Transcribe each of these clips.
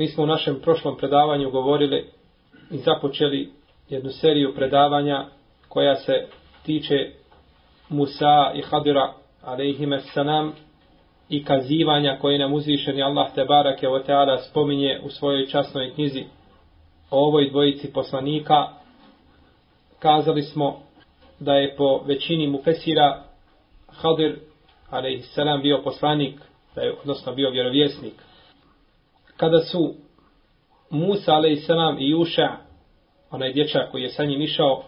Mi smo u našem prošlom predavanju govorili i započeli jednu seriju predavanja koja se tiče Musa i Hadira alaihime salam i kazivanja koje nam uzvišeni Allah te barake o teala spominje u svojoj časnoj knjizi o ovoj dvojici poslanika. Kazali smo da je po većini mufesira Hadir alaihissalam bio poslanik da je odnosno bio vjerovjesnik kada su Musa a.s. i Juša, onaj dječak koji je sa njim išao,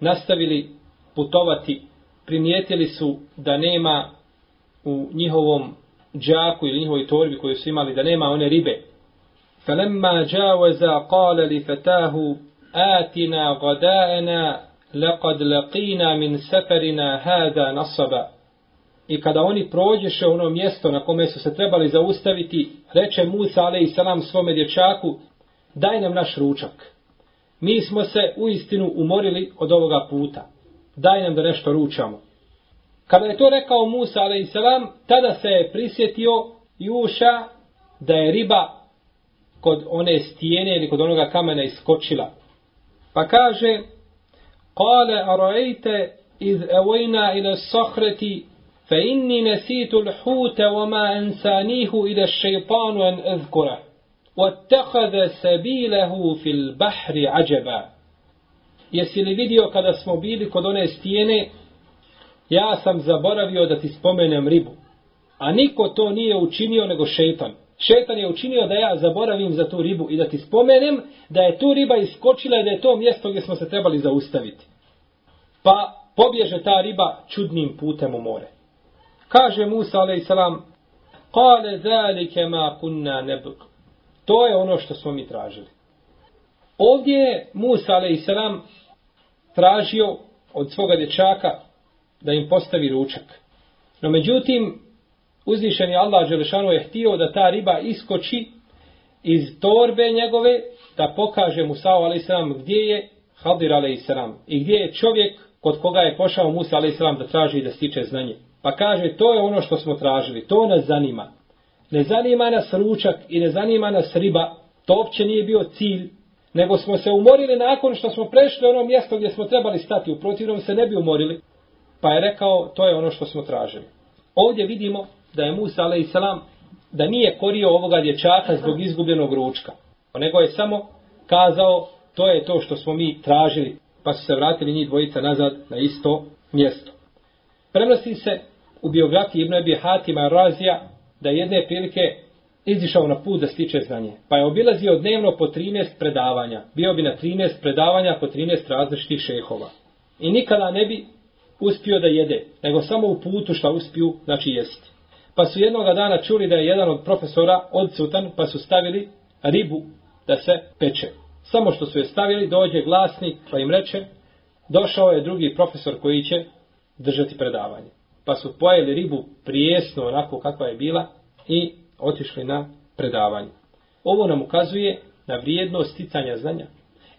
nastavili putovati, primijetili su da nema u njihovom džaku ili njihovoj torbi koju su imali, da nema one ribe. فَلَمَّا جَاوَزَ قَالَ لِفَتَاهُ آتِنَا غَدَاءَنَا لَقَدْ لَقِينَا مِنْ سَفَرِنَا هَذَا نَصَبًا I kada oni prođeše ono mjesto na kome su se trebali zaustaviti, reče Musa alaih salam svome dječaku, daj nam naš ručak. Mi smo se u istinu umorili od ovoga puta. Daj nam da nešto ručamo. Kada je to rekao Musa alaih salam, tada se je prisjetio Juša da je riba kod one stijene ili kod onoga kamena iskočila. Pa kaže, Kale arajte iz evojna ila sahreti فإني نسيت الحوت وما أنسانيه إلى الشيطان أن أذكره واتخذ سبيله في البحر عجبا Jesi li vidio kada smo bili kod one stijene, ja sam zaboravio da ti spomenem ribu. A niko to nije učinio nego šetan. Šetan je učinio da ja zaboravim za tu ribu i da ti spomenem da je tu riba iskočila i da je to mjesto gdje smo se trebali zaustaviti. Pa pobježe ta riba čudnim putem u more. Kaže Musa a.s. Kale zalike ma kunna nebg. To je ono što smo mi tražili. Ovdje je Musa a.s. tražio od svoga dječaka da im postavi ručak. No međutim, uzvišeni Allah Đelešanu je htio da ta riba iskoči iz torbe njegove, da pokaže Musa a.s. gdje je Hadir a.s. i gdje je čovjek kod koga je pošao Musa a.s. da traži da stiče znanje. Pa kaže, to je ono što smo tražili, to nas zanima. Ne zanima nas ručak i ne zanima nas riba, to uopće nije bio cilj, nego smo se umorili nakon što smo prešli ono mjesto gdje smo trebali stati, u protivnom se ne bi umorili. Pa je rekao, to je ono što smo tražili. Ovdje vidimo da je Musa a.s. da nije korio ovoga dječaka zbog izgubljenog ručka, nego je samo kazao, to je to što smo mi tražili, pa su se vratili njih dvojica nazad na isto mjesto. Prenosi se u biografiji Ibn Abi Hatima Razija da jedne prilike izišao na put da stiče znanje. Pa je obilazio dnevno po 13 predavanja. Bio bi na 13 predavanja po 13 različitih šehova. I nikada ne bi uspio da jede, nego samo u putu što uspiju, znači jesti. Pa su jednoga dana čuli da je jedan od profesora odsutan, pa su stavili ribu da se peče. Samo što su je stavili, dođe glasnik, pa im reče, došao je drugi profesor koji će držati predavanje pa su pojeli ribu prijesno onako kakva je bila i otišli na predavanje. Ovo nam ukazuje na vrijednost sticanja znanja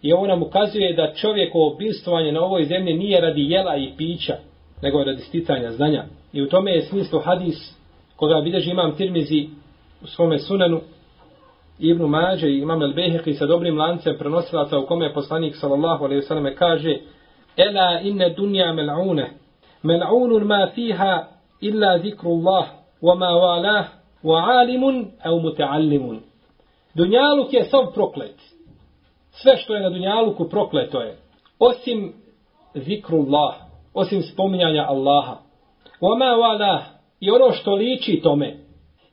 I ovo nam ukazuje da čovjekovo bilstovanje na ovoj zemlji nije radi jela i pića, nego radi sticanja znanja. I u tome je smislu hadis koga bilježi imam Tirmizi u svome sunanu Ibnu Mađe i imam El Beheki sa dobrim lancem prenosilaca u kome je poslanik sallallahu alaihi sallam kaže Ela inne dunja mel'une mel'unun ma fiha illa zikru Allah wa ma walah wa alimun au muta'allimun Dunjaluk je sav proklet. Sve što je na Dunjaluku prokleto je. Osim zikrullah, osim spominjanja Allaha. Wama wala i ono što liči tome.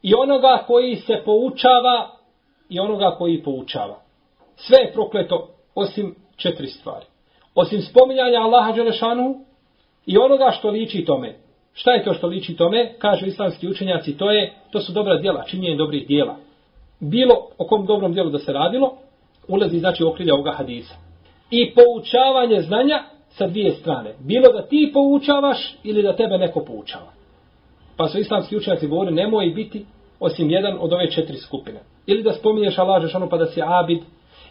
I onoga koji se poučava i onoga koji poučava. Sve je prokleto osim četiri stvari. Osim spominjanja Allaha Đelešanu i onoga što liči tome. Šta je to što liči tome? Kažu islamski učenjaci, to je to su dobra djela, činjenje dobrih djela bilo o kom dobrom djelu da se radilo, ulazi znači okrilja ovoga hadisa. I poučavanje znanja sa dvije strane. Bilo da ti poučavaš ili da tebe neko poučava. Pa su islamski učenjaci govori, nemoj biti osim jedan od ove četiri skupine. Ili da spominješ Allah Žešanu pa da si abid,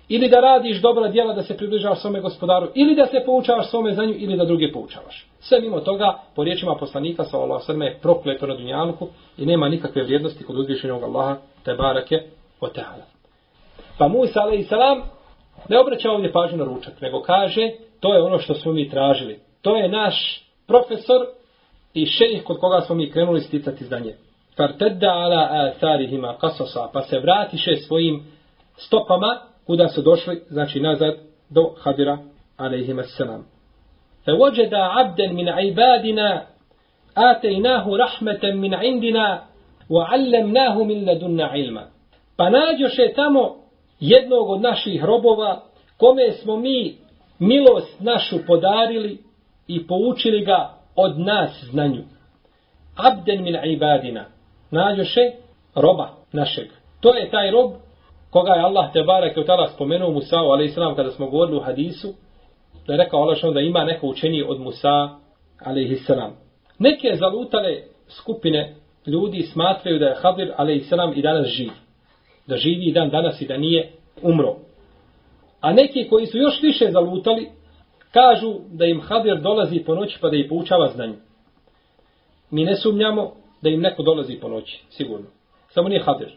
ili da radiš dobra djela da se približavaš svome gospodaru, ili da se poučavaš svome znanju, ili da druge poučavaš. Sve mimo toga, po riječima poslanika, sa Allah sveme je prokleto na dunjanku i nema nikakve vrijednosti kod uzvišenog Allaha, te barake, o teala. Pa Musa, ale i salam, ne obraća ovdje pažnju na ručak, nego kaže, to je ono što smo mi tražili. To je naš profesor i šejih kod koga smo mi krenuli sticati znanje. Fartedda ala atharihima kasosa, pa se vratiše svojim stopama, kuda su došli, znači nazad, do Hadira, alaihima selam. Fe vođeda 'abdan min ibadina, atejnahu rahmatan min indina, wa 'allamnahu min ladunna ilma. Pa nađoše tamo jednog od naših robova, kome smo mi milost našu podarili i poučili ga od nas znanju. Abden min ibadina. Nađoše roba našeg. To je taj rob koga je Allah te barek od tada spomenuo Musa'u, ali islam, kada smo govorili u hadisu, da je rekao Allah da ima neko učenije od Musa, ali islam. Neke zalutale skupine ljudi smatraju da je Hadir, ali islam, i danas živ da živi i dan danas i da nije umro. A neki koji su još više zalutali, kažu da im Hadir dolazi po noći pa da ih poučava znanje. Mi ne sumnjamo da im neko dolazi po noći, sigurno. Samo nije Hadir,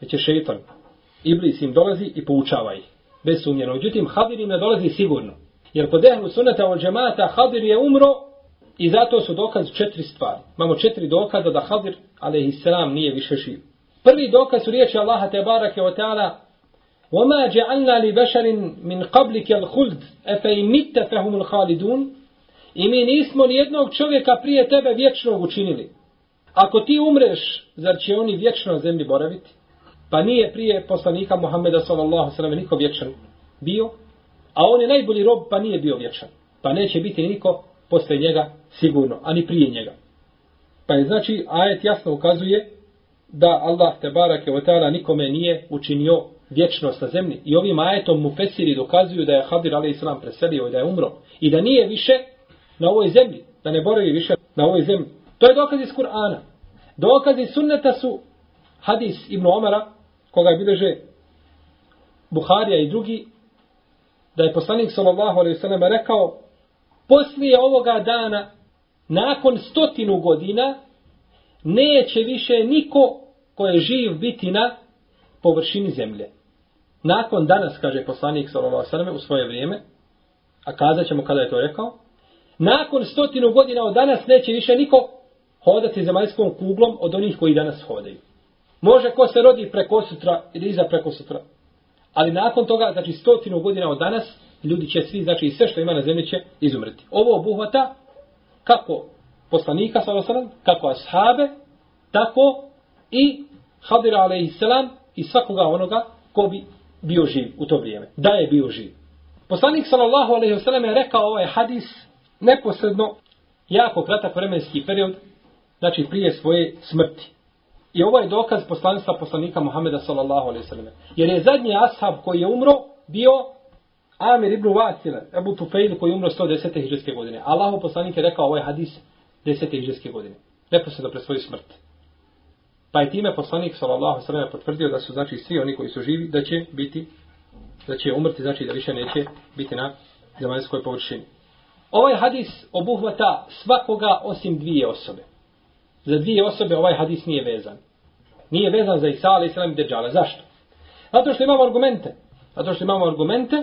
već je šeitan. Iblis im dolazi i poučava ih, bez sumnjeno. Međutim, Hadir im ne dolazi sigurno. Jer kod ehlu sunata od džemata Hadir je umro i zato su dokaz četiri stvari. Imamo četiri dokaza da Hadir, ali i nije više živ. Prvi dokaz su riječi Allaha te barake o ta'ala وَمَا جَعَلْنَا لِبَشَرٍ مِنْ قَبْلِكَ الْخُلْدِ أَفَيْمِتَ فَهُمُ الْخَالِدُونَ I mi nismo ni jednog čovjeka prije tebe vječnog učinili. Ako ti umreš, zar će oni vječno na zemlji boraviti? Pa nije prije poslanika Muhammeda sallallahu sallam niko vječan bio, a on je najbolji rob pa nije bio vječan. Pa neće biti niko posle njega sigurno, ani prije njega. Pa je znači ajet jasno ukazuje da Allah te barake o teala nikome nije učinio vječnost na zemlji. I ovim ajetom mu fesiri dokazuju da je Hadir a.s. preselio i da je umro. I da nije više na ovoj zemlji. Da ne boravi više na ovoj zemlji. To je dokaz iz Kur'ana. Dokaz iz sunneta su hadis Ibn Omara, koga je bileže Buharija i drugi, da je poslanik sallallahu alaihi sallam rekao, poslije ovoga dana, nakon stotinu godina, neće više niko ko je živ biti na površini zemlje. Nakon danas, kaže poslanik sallallahu s.a.v. u svoje vrijeme, a kazat ćemo kada je to rekao, nakon stotinu godina od danas neće više niko hodati zemaljskom kuglom od onih koji danas hodaju. Može ko se rodi preko sutra ili iza preko sutra. Ali nakon toga, znači stotinu godina od danas, ljudi će svi, znači sve što ima na zemlji će izumreti. Ovo obuhvata kako poslanika, s.a.v. kako ashabe, tako i Hadira alaihissalam i svakoga onoga ko bi bio živ u to vrijeme. Da je bio živ. Poslanik sallallahu alaihi wasallam je rekao ovaj hadis neposredno jako kratak vremenski period znači prije svoje smrti. I ovo je dokaz poslanstva poslanika Muhameda sallallahu alaihi sallam. Jer je zadnji ashab koji je umro bio Amir ibn Vasile, Ebu Tufejl koji je umro 110. hiđarske godine. Allahu poslanik je rekao ovaj hadis 10. hiđarske godine. Neposredno pre svoju smrt. Pa je time poslanik sallallahu alejhi ve sellem potvrdio da su znači svi oni koji su živi da će biti da će umrti, znači da više neće biti na zemaljskoj površini. Ovaj hadis obuhvata svakoga osim dvije osobe. Za dvije osobe ovaj hadis nije vezan. Nije vezan za Isa, ali Islam i Deđala. Zašto? Zato što imamo argumente. Zato što imamo argumente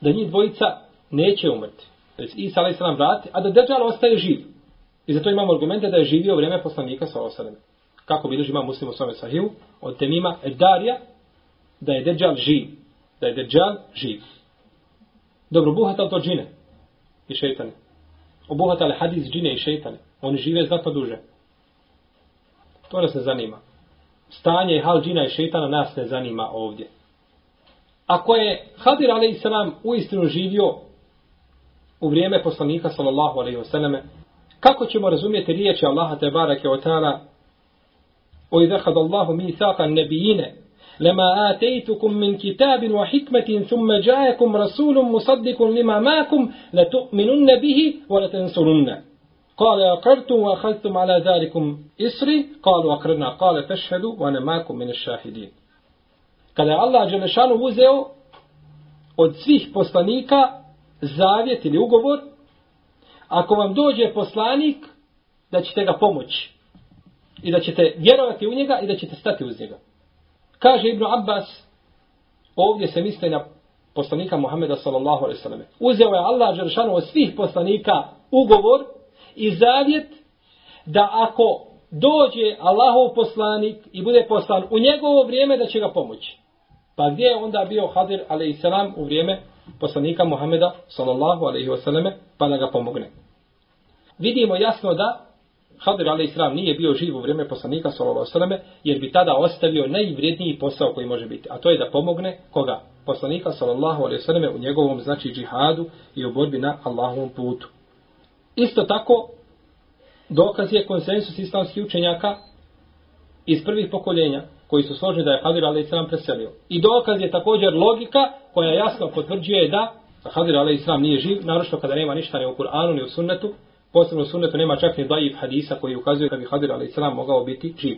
da njih dvojica neće umrti. Znači, Isa, ali Islam vrati, a da Deđala ostaje živ. I zato imamo argumente da je živio vrijeme poslanika sa osadem. Kako bilježi ima muslim u svome sahiju, od temima Edarija, da je Deđal živ. Da je Deđal živ. Dobro, buhata to džine i šeitane. Obuhatale hadis džine i šeitane. Oni žive znatno duže. To nas ne zanima. Stanje hal džina i šeitana nas ne zanima ovdje. Ako je Hadir a.s. uistinu živio u vrijeme poslanika sallallahu alaihi wasallam, kako ćemo razumjeti riječi Allaha te barake o ta'ala o idha kad Allahu mi thaka nebijine لما آتيتكم من كتاب وحكمة ثم جاءكم رسول مصدق لما معكم لتؤمنن به ولتنصرن قال أقرتم وأخذتم على ذلكم إسري قالوا أقرنا قال تشهدوا وأنا معكم من الشاهدين Kada je Allah Đelešanu uzeo od svih poslanika zavjet ili ugovor, ako vam dođe poslanik, da ćete ga pomoći. I da ćete vjerovati u njega i da ćete stati uz njega. Kaže Ibn Abbas, ovdje se misli na poslanika Muhammeda sallallahu alaihi sallam. Uzeo je Allah Đeršanu od svih poslanika ugovor i zavjet da ako dođe Allahov poslanik i bude poslan u njegovo vrijeme da će ga pomoći. Pa gdje je onda bio Hadir a.s. u vrijeme poslanika Muhameda sallallahu alaihi wasallam pa da ga pomogne. Vidimo jasno da Hadir a.s. nije bio živ u vrijeme poslanika sallallahu alejhi jer bi tada ostavio najvrijedniji posao koji može biti, a to je da pomogne koga? Poslanika sallallahu alejhi u njegovom znači džihadu i u borbi na Allahovom putu. Isto tako dokaz je konsensus islamskih učenjaka iz prvih pokoljenja koji su složni da je Hadir alaih sram preselio. I dokaz je također logika koja jasno potvrđuje da Hadir alaih sram nije živ, naročito kada nema ništa ni u Kur'anu ni u sunnetu, Posebno u sunnetu nema čak ni daif hadisa koji ukazuje da bi Hadir a.s. mogao biti živ.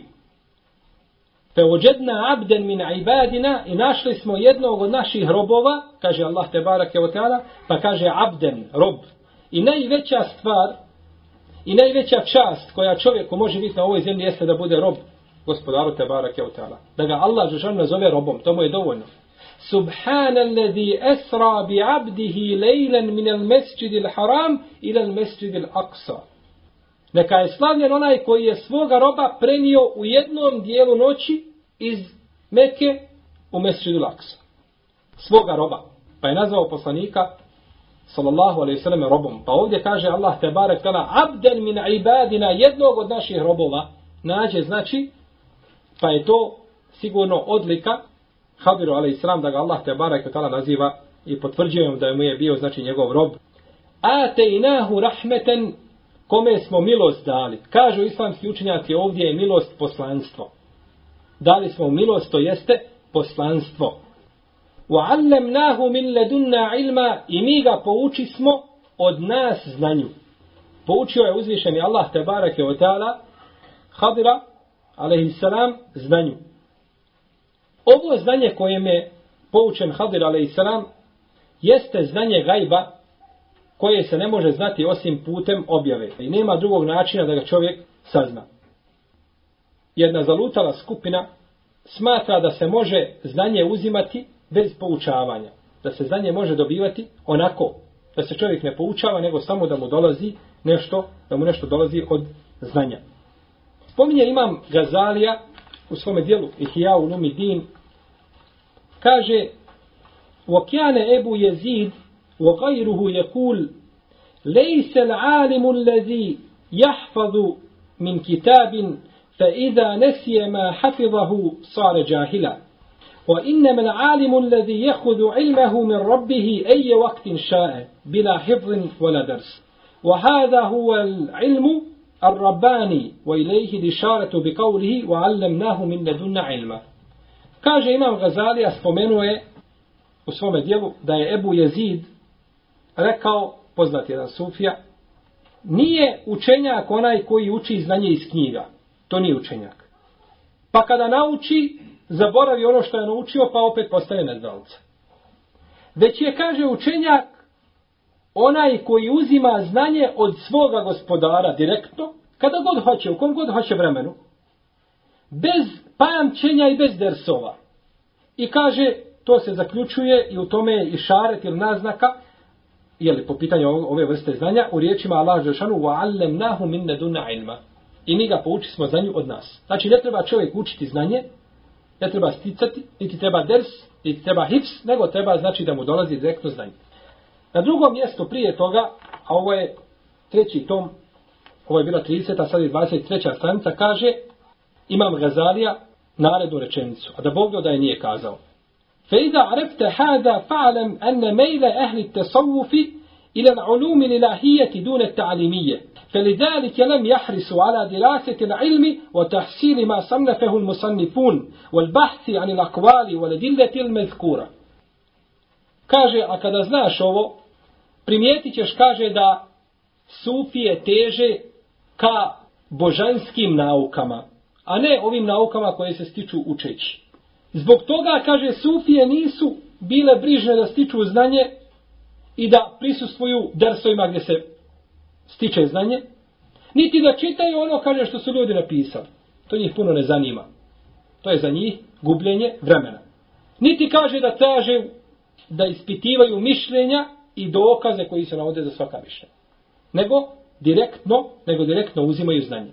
Fe ođedna abden min ibadina i našli smo jednog od naših robova, kaže Allah te barake o teala, pa kaže abden, rob. I najveća stvar i najveća čast koja čovjeku može biti na ovoj zemlji jeste da bude rob gospodaru te barake o teala. Da ga Allah žešan nazove robom, to mu je dovoljno. سبحان الذي أسرى بعبده ليلا من المسجد الحرام إلى المسجد الأقصى Neka je slavljen onaj koji je svoga roba prenio u jednom dijelu noći iz Mekke u Mesčidu Laksa. Svoga roba. Pa je nazvao poslanika sallallahu alaihi sallam robom. Pa ovdje kaže Allah te barek tala abden min ibadina jednog od naših robova nađe znači pa je to sigurno odlika Hadiru alaihi sallam da ga Allah te barek tala naziva i potvrđujem da mu je bio znači njegov rob. Ate inahu rahmeten kome smo milost dali. Kažu islamski učenjaci ovdje je milost poslanstvo. Dali smo milost to jeste poslanstvo. Wa allamnahu min ladunna ilma i mi ga pouči smo od nas znanju. Poučio je uzvišeni Allah te barake o ta'ala Hadira alaihissalam, znanju. Ovo znanje kojem je poučen Hadir alaihissalam, jeste znanje gajba koje se ne može znati osim putem objave. I nema drugog načina da ga čovjek sazna. Jedna zalutala skupina smatra da se može znanje uzimati bez poučavanja. Da se znanje može dobivati onako. Da se čovjek ne poučava, nego samo da mu dolazi nešto, da mu nešto dolazi od znanja. Spominje imam Gazalija u svome dijelu Ihya ulumi din kaže وكان أبو يزيد وغيره يقول ليس العالم الذي يحفظ من كتاب فإذا نسي ما حفظه صار جاهلا وإنما العالم الذي يأخذ علمه من ربه أي وقت شاء بلا حفظ ولا درس وهذا هو العلم الرباني وإليه الإشارة بقوله وعلمناه من لدن علمه Kaže Imam Gazalija spomenuo je u svome dijelu da je Ebu Jezid rekao, poznat jedan sufija, nije učenjak onaj koji uči znanje iz knjiga. To nije učenjak. Pa kada nauči, zaboravi ono što je naučio, pa opet postane neznalca. već je, kaže učenjak, onaj koji uzima znanje od svoga gospodara direktno, kada god hoće, u kom god hoće vremenu, bez pamćenja i bez dersova. I kaže, to se zaključuje i u tome je i šaret ili naznaka, jeli, po pitanju ove vrste znanja, u riječima Allah Žešanu, وَعَلَّمْنَاهُ مِنْ نَدُنَ عِلْمَ I mi ga pouči smo znanju od nas. Znači, ne treba čovjek učiti znanje, ne treba sticati, niti treba ders, niti treba hips, nego treba znači da mu dolazi direktno znanje. Na drugom mjestu prije toga, a ovo je treći tom, ovo je bila 30. a sad je 23. stranica, kaže, imam Gazalija narednu rečenicu, a da Bog da je nije kazao. فإذا عرفت هذا فاعلم أن ميل أهل التصوف إلى العلوم الإلهية دون التعليمية فلذلك لم يحرصوا على دراسة العلم وتحصيل ما صنفه المصنفون والبحث عن الأقوال والدلة المذكورة kaže, a kada znaš ovo, primijetit ćeš, kaže, da sufije teže ka božanskim naukama, a ne ovim naukama koje se stiču učeći. Zbog toga, kaže, sufije nisu bile brižne da stiču znanje i da prisustvuju dersovima gdje se stiče znanje, niti da čitaju ono, kaže, što su ljudi napisali. To njih puno ne zanima. To je za njih gubljenje vremena. Niti kaže da traže da ispitivaju mišljenja i dokaze koji se navode za svaka mišljenja. Nego direktno, nego direktno uzimaju znanje.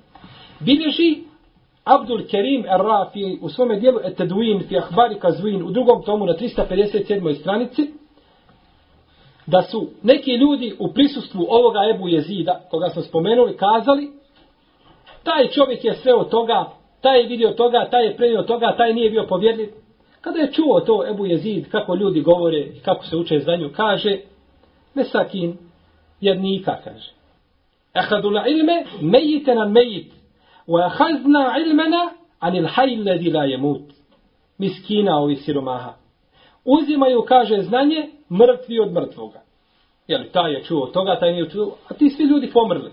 Bileži Abdul Kerim Ar-Rafi u svome dijelu Etedwin fi Ahbari Kazwin u drugom tomu na 357. stranici da su neki ljudi u prisustvu ovoga Ebu Jezida, koga smo spomenuli, kazali, taj čovjek je sve od toga, taj je vidio toga, taj je prenio toga, taj nije bio povjerljiv. Kada je čuo to Ebu Jezid, kako ljudi govore, kako se uče za nju, kaže, mesakin, jednika, kaže. Ehadu ilme, mejite na mejit, wa ehazna ilmena, anil hajledi la jemut. Miskina ovi siromaha. Uzimaju, kaže, znanje, mrtvi od mrtvoga. Jel, taj je čuo toga, taj nije čuo, a ti svi ljudi pomrli.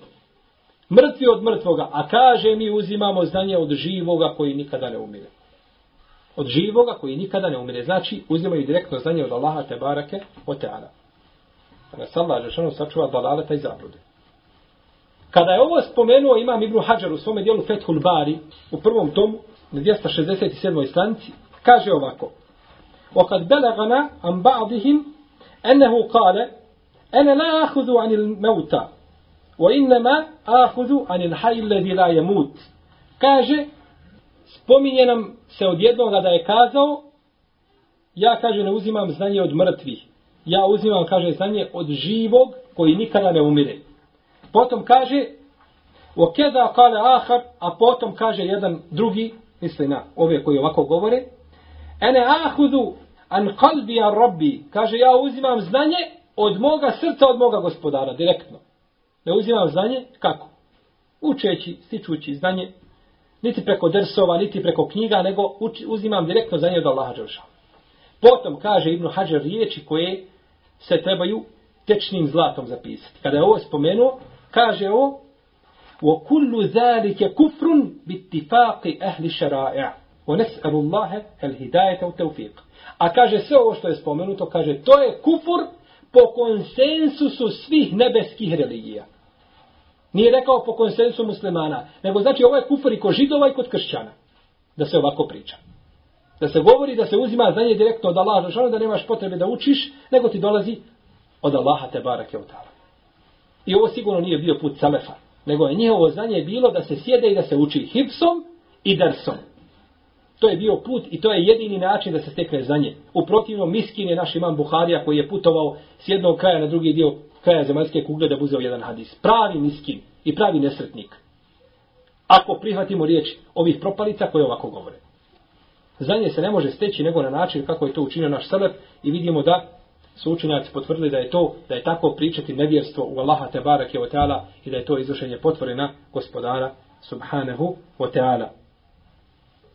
Mrtvi od mrtvoga, a kaže mi uzimamo znanje od živoga koji nikada ne umire. Od živoga koji nikada ne umire. Znači, uzimaju direktno znanje od Allaha te barake o teana. Pa nas Allah Žešanu sačuva dalaleta i zablude. Kada je ovo spomenuo imam Ibn Hajar u svome dijelu Fethul Bari u prvom tomu na 267. stranici kaže ovako وقد بلغنا عن بعضهم أنه قال أنا لا أخذ عن الموتى وإنما أخذ عن الحي الذي لا يموت kaže spominje nam se od jednoga da je kazao ja kaže ne uzimam znanje od mrtvih ja uzimam kaže znanje od živog koji nikada ne umire Potom kaže o keda kale ahar, a potom kaže jedan drugi, misli na ove koji ovako govore, ene ahudu an kalbi an rabbi, kaže ja uzimam znanje od moga srca, od moga gospodara, direktno. Ne uzimam znanje, kako? Učeći, stičući znanje, niti preko drsova, niti preko knjiga, nego uči, uzimam direktno znanje od Allaha Đelša. Potom kaže Ibn Hajar riječi koje se trebaju tečnim zlatom zapisati. Kada je ovo spomenuo, kaže ovo wa kullu zalika kufrun bi شَرَائِعَ ahli shara'i' الْهِدَايَةَ وَتَوْفِيقَ A kaže sve ovo što je spomenuto kaže to je kufur po konsensusu svih nebeskih religija. Nije rekao po konsensusu muslimana nego znači ovo je kufur i kod židova i kod kršćana da se ovako priča. Da se govori da se uzima znanje direktno od Allaha da nemaš potrebe da učiš nego ti dolazi od Allaha te barake u ta'ala. I ovo sigurno nije bio put Selefa, nego je njihovo znanje bilo da se sjede i da se uči hipsom i dersom. To je bio put i to je jedini način da se stekne znanje. U protivnom, miskin je naš imam Buharija koji je putovao s jednog kraja na drugi dio kraja zemaljske kugle da buzeo jedan hadis. Pravi miskin i pravi nesretnik. Ako prihvatimo riječ ovih propalica koje ovako govore. Znanje se ne može steći nego na način kako je to učinio naš Selef i vidimo da su učenjaci potvrdili da je to, da je tako pričati nevjerstvo u Allaha te barake o teala i da je to izvršenje potvore na gospodara subhanahu wa ta'ala.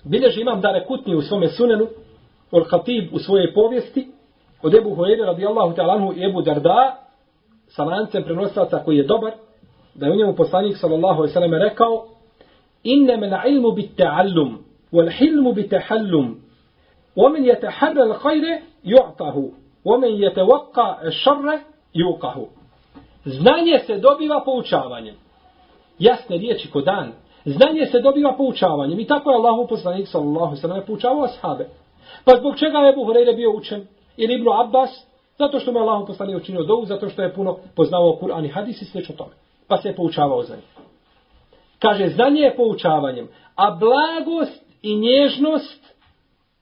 Bilježi imam Dare Kutni u svome sunenu, Ol Khatib u svojej povijesti, od Ebu Hoire radijallahu ta'ala i Ebu Darda, sa lancem prenosaca koji je dobar, da je u njemu poslanik sallallahu alaihi sallam rekao, inne men ilmu bit ta'allum, wal hilmu bit ta'allum, ومن يتحرى الخير يعطه Omen je te vaka šarre jukahu. Znanje se dobiva poučavanjem. Jasne riječi ko dan. Znanje se dobiva poučavanjem. I tako je Allah poslanik sallallahu sallam poučavao ashabe. Pa zbog čega je Abu Hureyre bio učen? Ili Ibnu Abbas? Zato što mu je Allah poslanik učinio dovu, zato što je puno poznavao Kur'an i hadis i sveč o tome. Pa se je poučavao za njih. Kaže, znanje je poučavanjem. A blagost i nježnost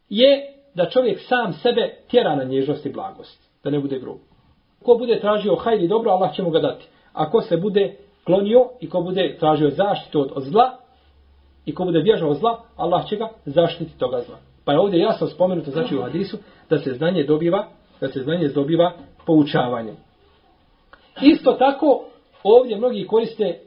je da čovjek sam sebe tjera na nježnost i blagost. Da ne bude grub. Ko bude tražio hajri dobro, Allah će mu ga dati. A ko se bude klonio i ko bude tražio zaštitu od, od zla i ko bude bježao od zla, Allah će ga zaštiti toga zla. Pa je ovdje jasno spomenuto znači u hadisu da se znanje dobiva da se znanje dobiva poučavanjem. Isto tako ovdje mnogi koriste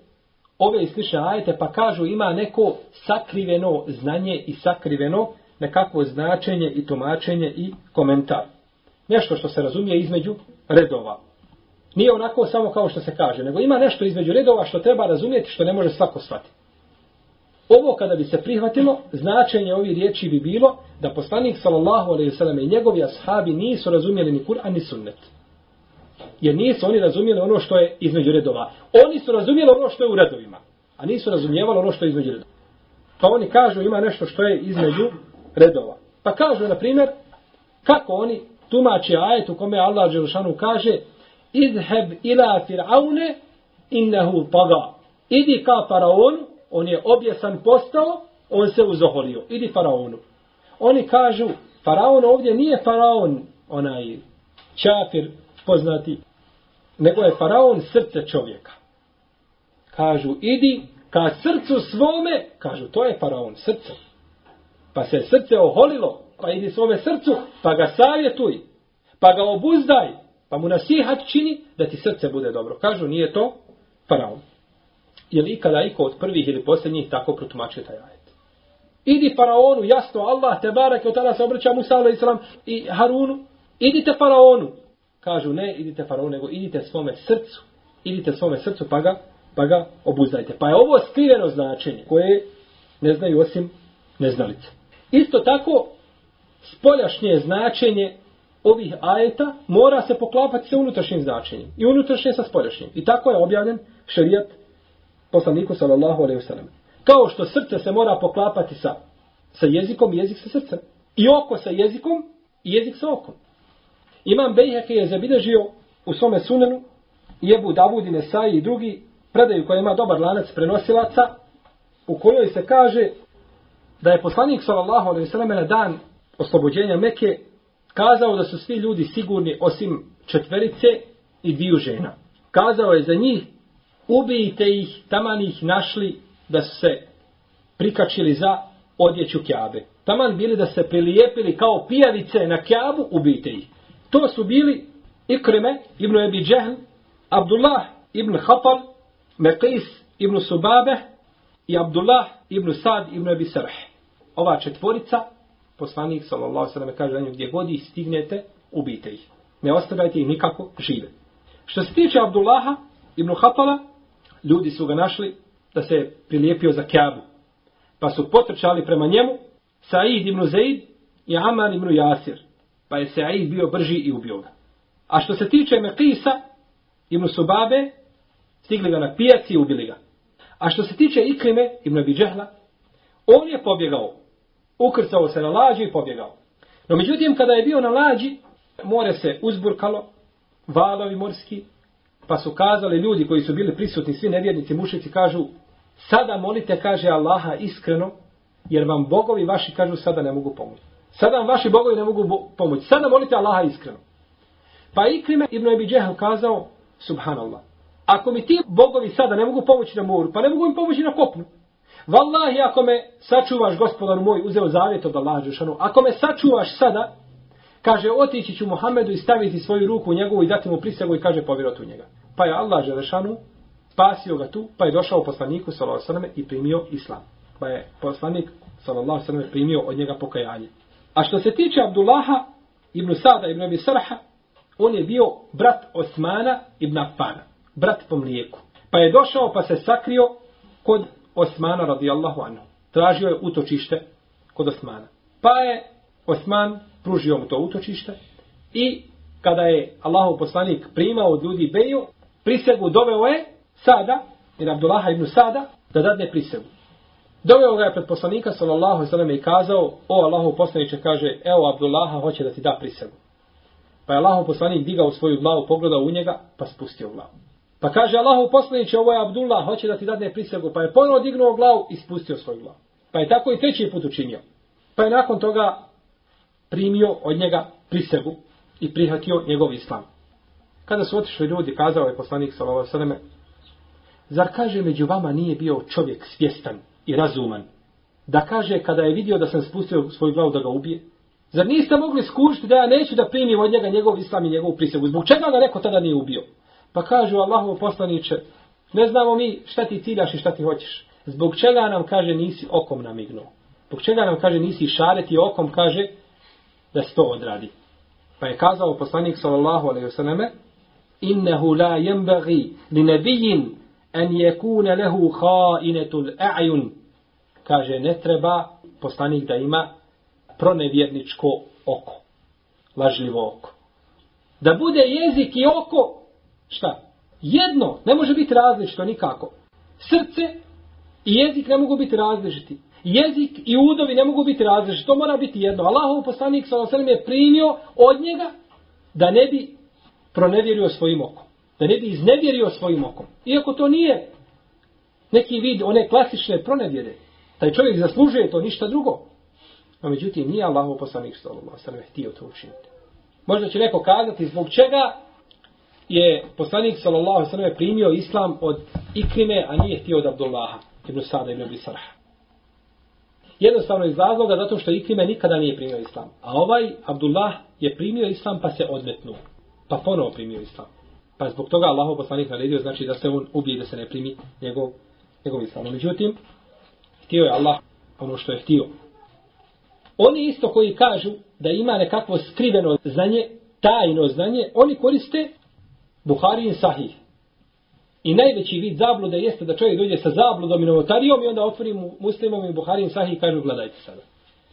ove i slične ajete pa kažu ima neko sakriveno znanje i sakriveno nekakvo značenje i tumačenje i komentar. Nešto što se razumije između redova. Nije onako samo kao što se kaže, nego ima nešto između redova što treba razumjeti što ne može svako shvatiti. Ovo kada bi se prihvatilo, značenje ovih riječi bi bilo da poslanik sallallahu alejhi ve sellem i njegovi ashabi nisu razumjeli ni Kur'an ni sunnet. Jer nisu oni razumjeli ono što je između redova. Oni su razumjeli ono što je u redovima, a nisu razumijevali ono što je između redova. Pa oni kažu ima nešto što je između redova. Pa kažu, na primjer, kako oni tumače ajet u kome Allah Đelšanu kaže idheb ila fir'aune innehu taga. Idi ka faraonu, on je objesan postao, on se uzoholio. Idi faraonu. Oni kažu, faraon ovdje nije faraon, onaj čafir poznati, nego je faraon srce čovjeka. Kažu, idi ka srcu svome, kažu, to je faraon, srce. Pa se srce oholilo, pa idi svome srcu, pa ga savjetuj, pa ga obuzdaj, pa mu nasihat čini da ti srce bude dobro. Kažu, nije to faraon. Je li ikada iko od prvih ili posljednjih tako protumačio taj ajet? Idi faraonu, jasno, Allah te barak, od tada se obraća Musa alaih i Harunu. Idite faraonu. Kažu, ne, idite faraonu, nego idite svome srcu. Idite svome srcu, pa ga, pa ga obuzdajte. Pa je ovo skriveno značenje, koje ne znaju osim neznalice. Isto tako, spoljašnje značenje ovih ajeta mora se poklapati sa unutrašnjim značenjem. I unutrašnje sa spoljašnjim. I tako je objavljen šerijat poslaniku sallallahu alejhi ve sellem. Kao što srce se mora poklapati sa, sa jezikom, jezik sa srcem. I oko sa jezikom, i jezik sa okom. Imam Bejheke je zabilježio u svome sunenu, jebu Davudine Nesaj i drugi, predaju koja ima dobar lanac prenosilaca, u kojoj se kaže da je poslanik sallallahu alejhi ve sellem na dan oslobođenja Mekke kazao da su svi ljudi sigurni osim četverice i dviju žena. Kazao je za njih ubijte ih, taman ih našli da su se prikačili za odjeću kjabe. Taman bili da se prilijepili kao pijavice na kjabu, ubijte ih. To su bili Ikrime ibn Ebi Džehl, Abdullah ibn Hatal, Meqis ibn Subabe i Abdullah ibn Sad ibn Ebi Sarh. Ova četvorica, poslanik sallallahu sallam kaže na gdje god ih stignete, ubijte ih. Ne ostavljajte ih nikako žive. Što se tiče Abdullaha ibn Hatala, ljudi su ga našli da se prilijepio za Kjabu. Pa su potrčali prema njemu Said ibn Zaid i Amar ibn Jasir. Pa je Said bio brži i ubio ga. A što se tiče Mekisa ibn Subabe, stigli ga na pijaci i ubili ga. A što se tiče Ikrime ibn Abidžehla, on je pobjegao. Ukrcao se na lađu i pobjegao. No međutim, kada je bio na lađi, more se uzburkalo, valovi morski, Pa su kazali ljudi koji su bili prisutni, svi nevjernici, mušici, kažu, sada molite, kaže Allaha iskreno, jer vam bogovi vaši, kažu, sada ne mogu pomoći. Sada vam vaši bogovi ne mogu pomoći. Sada molite Allaha iskreno. Pa Ikrime ibn Ebi Džehl kazao, subhanallah, ako mi ti bogovi sada ne mogu pomoći na moru, pa ne mogu im pomoći na kopnu. Wallahi, ako me sačuvaš, gospodar moj, uzeo zavjet od Allaha Đešanu, ako me sačuvaš sada, Kaže, otići ću Muhammedu i staviti svoju ruku u njegovu i dati mu prisegu i kaže, povjerot u njega. Pa je Allah Želešanu spasio ga tu, pa je došao poslaniku sallallahu sallam, i primio islam. Pa je poslanik sallallahu sallam, primio od njega pokajanje. A što se tiče Abdullaha ibn Sada ibn Abi Sarha, on je bio brat Osmana ibn Affana, brat po mlijeku. Pa je došao pa se sakrio kod Osmana radijallahu anhu. Tražio je utočište kod Osmana. Pa je Osman pružio mu to utočište i kada je Allahov poslanik primao od ljudi beju, prisegu doveo je Sada, jer Abdullaha ibn Sada, da dadne prisegu. Doveo ga je pred poslanika sallallahu alejhi ve sellem i kazao: "O Allahov poslanice kaže: Evo Abdullaha hoće da ti da prisegu." Pa je Allahov poslanik digao svoju glavu, pogledao u njega, pa spustio glavu. Pa kaže Allahu poslaniće, "Ovo je Abdullah, hoće da ti dadne prisegu." Pa je ponovo dignuo glavu i spustio svoju glavu. Pa je tako i treći put učinio. Pa je nakon toga primio od njega prisegu i prihvatio njegov islam. Kada su otišli ljudi, kazao je poslanik sallallahu alejhi ve selleme: "Zar kaže među vama nije bio čovjek svjestan i razuman, da kaže kada je vidio da sam spustio svoju glavu da ga ubije? Zar niste mogli skušiti da ja neću da primim od njega njegov islam i njegovu prisegu? Zbog čega ga neko tada nije ubio? Pa kažu Allahu poslaniče, ne znamo mi šta ti ciljaš i šta ti hoćeš. Zbog čega nam kaže nisi okom namignuo? Zbog čega nam kaže nisi šareti okom, kaže da se to odradi. Pa je kazao poslanik sallallahu alejhi ve selleme: "Innehu la yanbaghi li nabiyyin en yakuna lahu kha'inatul a'yun." Kaže ne treba poslanik da ima pronevjerničko oko. Lažljivo oko. Da bude jezik i oko, šta? Jedno, ne može biti različito nikako. Srce i jezik ne mogu biti različiti. Jezik i udovi ne mogu biti različiti. To mora biti jedno. Allahov poslanik s.a.v. je primio od njega da ne bi pronevjerio svojim okom. Da ne bi iznevjerio svojim okom. Iako to nije neki vid one klasične pronevjere. Taj čovjek zaslužuje to ništa drugo. No međutim, nije Allahov poslanik s.a.v. htio to učiniti. Možda će neko kazati zbog čega je poslanik sallallahu alejhi ve sellem primio islam od Ikrime, a nije htio od Abdullaha ibn Sada ibn Abi Sarha. Jednostavno iz razloga zato što Ikrime nikada nije primio islam. A ovaj Abdullah je primio islam pa se odmetnuo. Pa ponovo primio islam. Pa zbog toga Allahov poslanik naredio znači da se on ubije da se ne primi njegov, njegov islam. Međutim, htio je Allah ono što je htio. Oni isto koji kažu da ima nekakvo skriveno znanje, tajno znanje, oni koriste Buharijin Sahih. I najveći vid zablude jeste da čovjek dođe sa zabludom i novotarijom i onda otvori muslimom i Buhari Sahih i kažu gledajte sada.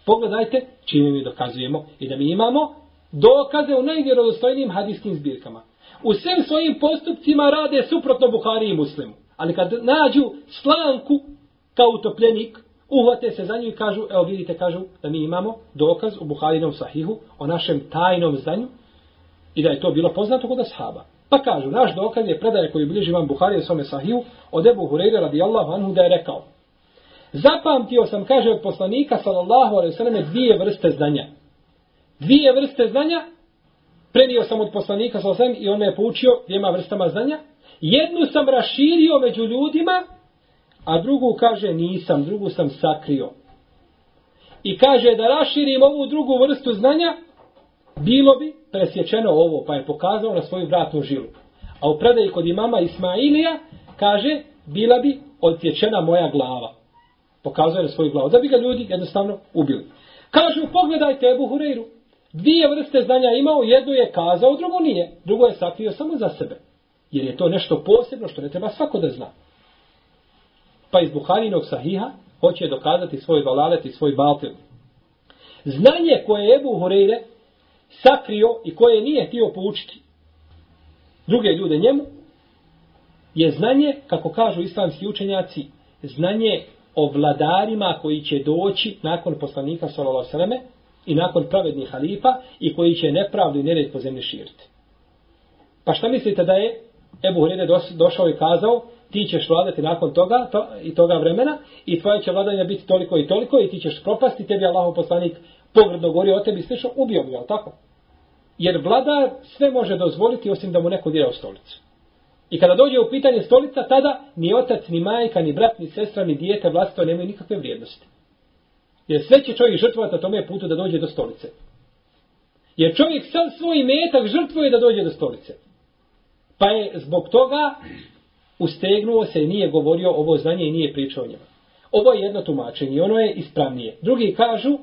Pogledajte čime mi dokazujemo i da mi imamo dokaze u najvjerodostojnijim hadijskim zbirkama. U svim svojim postupcima rade suprotno Buhari i muslimu. Ali kad nađu slanku kao utopljenik, uhvate se za nju i kažu, evo vidite, kažu da mi imamo dokaz u Buharinom sahihu o našem tajnom znanju i da je to bilo poznato kod ashaba. Pa kažu, naš dokaz je predaje koji bliži vam Buhari u svome sahiju od Ebu Hureyre radijallahu anhu da je rekao Zapamtio sam, kaže od poslanika sallallahu alaihi sallam dvije vrste znanja. Dvije vrste znanja prenio sam od poslanika sallallahu alaihi sallam i on me je poučio dvijema vrstama znanja. Jednu sam raširio među ljudima, a drugu kaže nisam, drugu sam sakrio. I kaže da raširim ovu drugu vrstu znanja, bilo bi presječeno ovo, pa je pokazao na svoju vratnu žilu. A u predaji kod imama Ismailija kaže, bila bi odsječena moja glava. Pokazuje na svoju glavu, da bi ga ljudi jednostavno ubili. Kažu, pogledajte Ebu Hureyru. Dvije vrste znanja imao, jednu je kazao, drugo nije. Drugo je sakrio samo za sebe. Jer je to nešto posebno što ne treba svako da zna. Pa iz Buharinog sahiha hoće dokazati svoj valalet i svoj batil. Znanje koje je Ebu Hureyre sakrio i koje nije htio poučiti druge ljude njemu, je znanje, kako kažu islamski učenjaci, znanje o vladarima koji će doći nakon poslanika sallallahu i nakon pravednih halifa i koji će nepravdu i nered po zemlji širiti. Pa šta mislite da je Ebu Hureyre došao i kazao ti ćeš vladati nakon toga to, i toga vremena i tvoje će vladanje biti toliko i toliko i ti ćeš propasti, tebi Allahov poslanik pogrdno govori o tebi, slično, ubio bi, tako? Jer vladar sve može dozvoliti osim da mu neko dira u stolicu. I kada dođe u pitanje stolica, tada ni otac, ni majka, ni brat, ni sestra, ni dijete vlastito nemaju nikakve vrijednosti. Jer sve će čovjek žrtvovati na tome putu da dođe do stolice. Jer čovjek sam svoj metak žrtvuje da dođe do stolice. Pa je zbog toga ustegnuo se i nije govorio ovo znanje i nije pričao o njima. Ovo je jedno tumačenje i ono je ispravnije. Drugi kažu,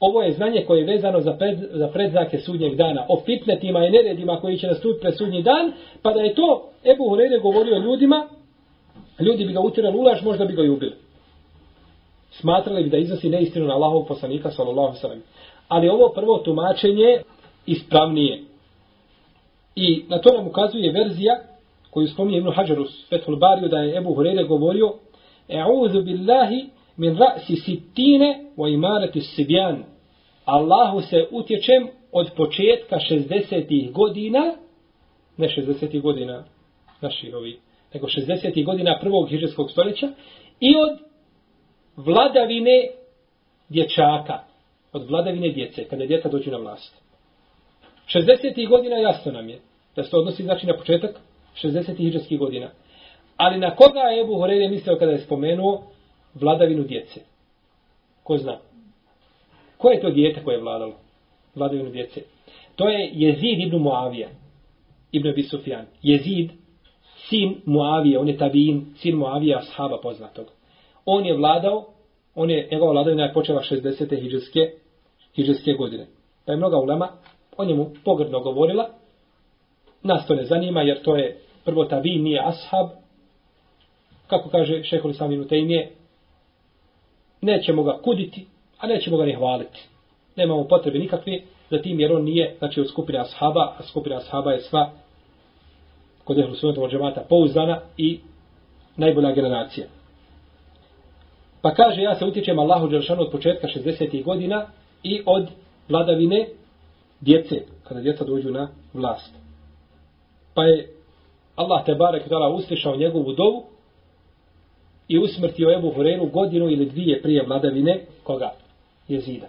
ovo je znanje koje je vezano za, pred, za predzake sudnjeg dana, o fitnetima i neredima koji će nastupiti pred sudnji dan, pa da je to Ebu Hureyre govorio ljudima, ljudi bi ga utirali ulaž, možda bi ga i ubili. Smatrali bi da iznosi neistinu na Allahov poslanika, sallallahu sallam. Ali ovo prvo tumačenje ispravnije. I na to nam ukazuje verzija koju spominje Ibn Hajar u Fethul Bariju da je Ebu Hureyre govorio E'udhu billahi min ra'si sitine wa imarati sibjan. Allahu se utječem od početka 60. godina, ne 60. godina naših ovih, nego 60. godina prvog hiđarskog stoljeća i od vladavine dječaka, od vladavine djece, kada djeca dođu na vlast. 60. godina jasno nam je da se odnosi znači na početak 60. hiđarskih godina. Ali na koga je Ebu Horeire mislio kada je spomenuo vladavinu djece? Ko zna? Ko je to djete koje je vladalo? Vladavinu djece. To je Jezid ibn Muavija. Ibn Abi Sufjan. Jezid, sin Muavija, on je tabin, sin Muavija, ashaba poznatog. On je vladao, on je, njegova vladavina je počela 60. hijđarske, hijđarske godine. Pa je mnoga ulema o njemu pogrdno govorila. Nas to ne zanima jer to je prvo tabin, nije ashab. Kako kaže šehol Saminu Tejmije, nećemo ga kuditi, a nećemo ga ni hvaliti. Nemamo potrebe nikakve za tim, jer on nije, znači, od skupine ashaba, a skupina ashaba je sva kod ehlu sunnata džemata pouzdana i najbolja generacija. Pa kaže, ja se utječem Allahu Đeršanu od početka 60. godina i od vladavine djece, kada djeca dođu na vlast. Pa je Allah te barek tala uslišao njegovu dovu i usmrtio Ebu Horeru godinu ili dvije prije vladavine koga? Jezida.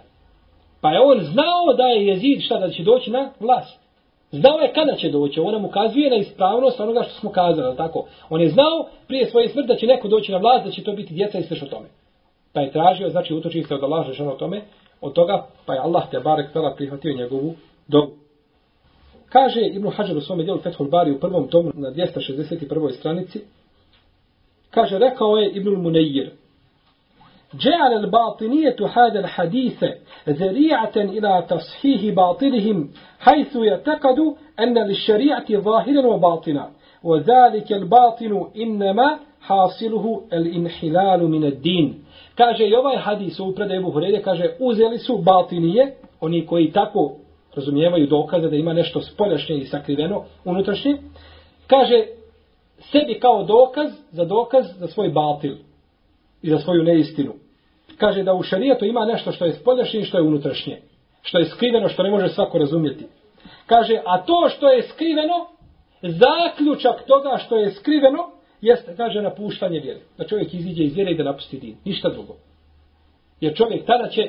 Pa je on znao da je Jezid šta da će doći na vlast. Znao je kada će doći. On nam ukazuje na ispravnost onoga što smo kazali. Tako? On je znao prije svoje smrti da će neko doći na vlast, da će to biti djeca i sve što tome. Pa je tražio, znači utoči se od Allah žešano o tome, od toga, pa je Allah te barek tela prihvatio njegovu dobu. Kaže Ibn Hajar u svome dijelu Fethul Bari u prvom tomu na 261. stranici, kaže, rekao je Ibn Munejir, جعل الباطنية هذا الحديث ذريعة إلى تصحيح باطلهم حيث يعتقد أن للشريعة ظاهرا وباطنا وذلك الباطن إنما حاصله الانحلال من الدين kaže i ovaj hadis u predaju Ebu Hureyre, kaže uzeli su batinije, oni koji tako razumijevaju dokaze da ima nešto spoljašnje i sakriveno unutrašnje, kaže sebi kao dokaz za dokaz za svoj batil i za svoju neistinu. Kaže da u šarijetu ima nešto što je spoljašnje i što je unutrašnje. Što je skriveno, što ne može svako razumjeti. Kaže, a to što je skriveno, zaključak toga što je skriveno, jeste, kaže, napuštanje vjere. Da čovjek iziđe iz vjere i da napusti din. Ništa drugo. Jer čovjek tada će